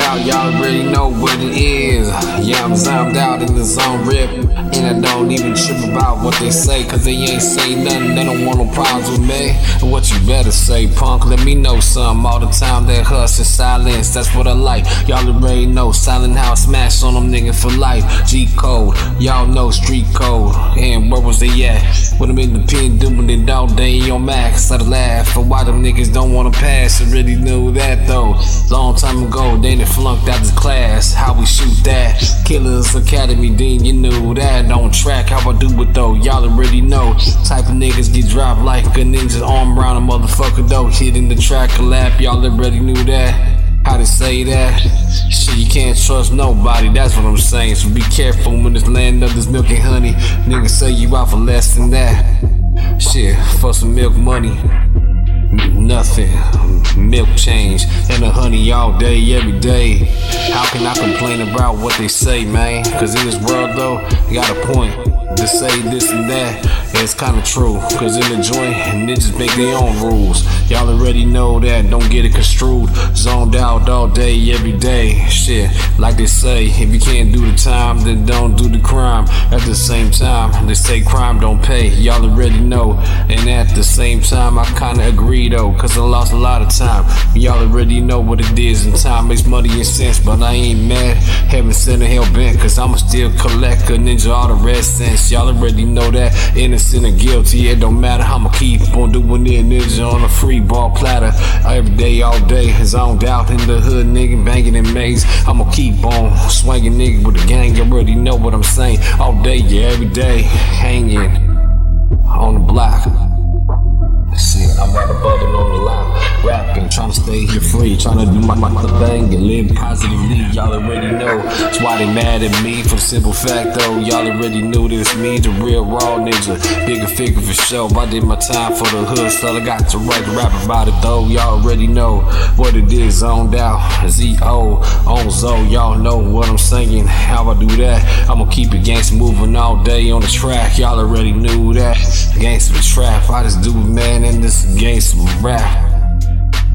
Y'all already know what it is. Yeah, I'm zoned out in the zone rip. And I don't even trip about what they say, cause they ain't say nothing. They don't want no problems with me. And what you better say, punk? Let me know some. All the time that hush and silence, that's what I like. Y'all already know. Silent house smash on them niggas for life. G code, y'all know street code. And where was they at? When I'm in the pen doing it all day on max. I'd laugh for why them niggas don't wanna pass. I really knew that though. Long time ago, they done flunked out the class. How we shoot that? Killers Academy, Dean, you knew that. On track, how I do it though. Y'all already know. Type of niggas get dropped like a ninja's arm around a motherfucker though. Hitting the track a lap, y'all already knew that. How to say that? Shit, you can't trust nobody, that's what I'm saying. So be careful when this land of this milk and honey. Niggas say you out for less than that. Shit, for some milk money. Nothing, milk change, and the honey all day, every day. How can I complain about what they say, man? Cause in this world, though, you got a point to say this and that. It's kinda true, cause in the joint, niggas make their own rules. Y'all already know that, don't get it construed. Zoned out all day, every day. Shit, like they say, if you can't do the time, then don't do the crime. At the same time, they say crime don't pay. Y'all already know. And at the same time, I kinda agree though, cause I lost a lot of time. Y'all already know what it is, and time makes money and sense, but I ain't mad. Heaven sent a hell bent, cause I'ma still collect a ninja all the red cents. Y'all already know that. Innocent or guilty, it don't matter. I'ma keep on doing it, ninja on a free ball platter. Every day, all day, zoned out in the hood, nigga banging in maze. I'ma keep on swinging, nigga, with the gang. You already know what I'm saying. All day, yeah, every day, hanging on the block. I'm right above it on the line. To stay here free, trying to do my, my, my thing and live positively. Y'all already know. That's why they mad at me for the simple fact though. Y'all already knew this me, the real raw ninja. Bigger figure for sure. I did my time for the hood, so I got to write the rap about it though. Y'all already know what it is. Zoned out, Z-O, on Zo. Y'all know what I'm saying. How I do that. I'ma keep it gangsta moving all day on the track. Y'all already knew that. Gangsta trap. I just do it, man, and this gangsta rap.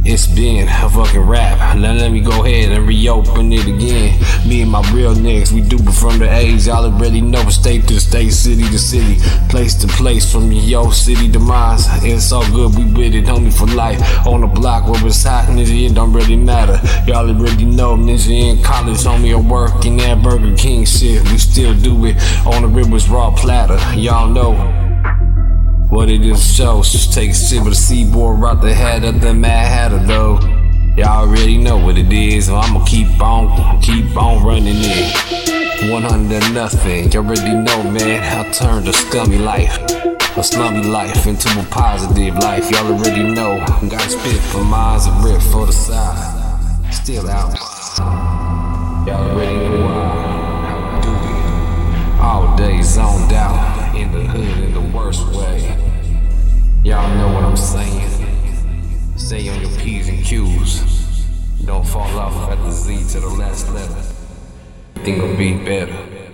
It's been a fucking rap. Now let me go ahead and reopen it again. Me and my real niggas, we do it from the A's. Y'all already know state to state, city to city, place to place, from your city to mine. It's all good, we with it, homie for life. On the block where it's hot, nigga, it don't really matter. Y'all already know, nigga in college, homie, or working at Burger King shit. We still do it on the rivers raw platter. Y'all know. What it is shows, just take a sip of the seaboard, route the head of the Mad Hatter though. Y'all already know what it is, so I'ma keep on, keep on running it. 100 nothing, you already know, man. I turned a scummy life, a slummy life into a positive life. Y'all already know, gotta spit for miles and rip for the side. Still out. Y'all already know why. Do. All day zoned out in the hood in the worst way. I'm saying. Stay on your P's and Q's. Don't fall off at the Z to the last letter. Think will be better.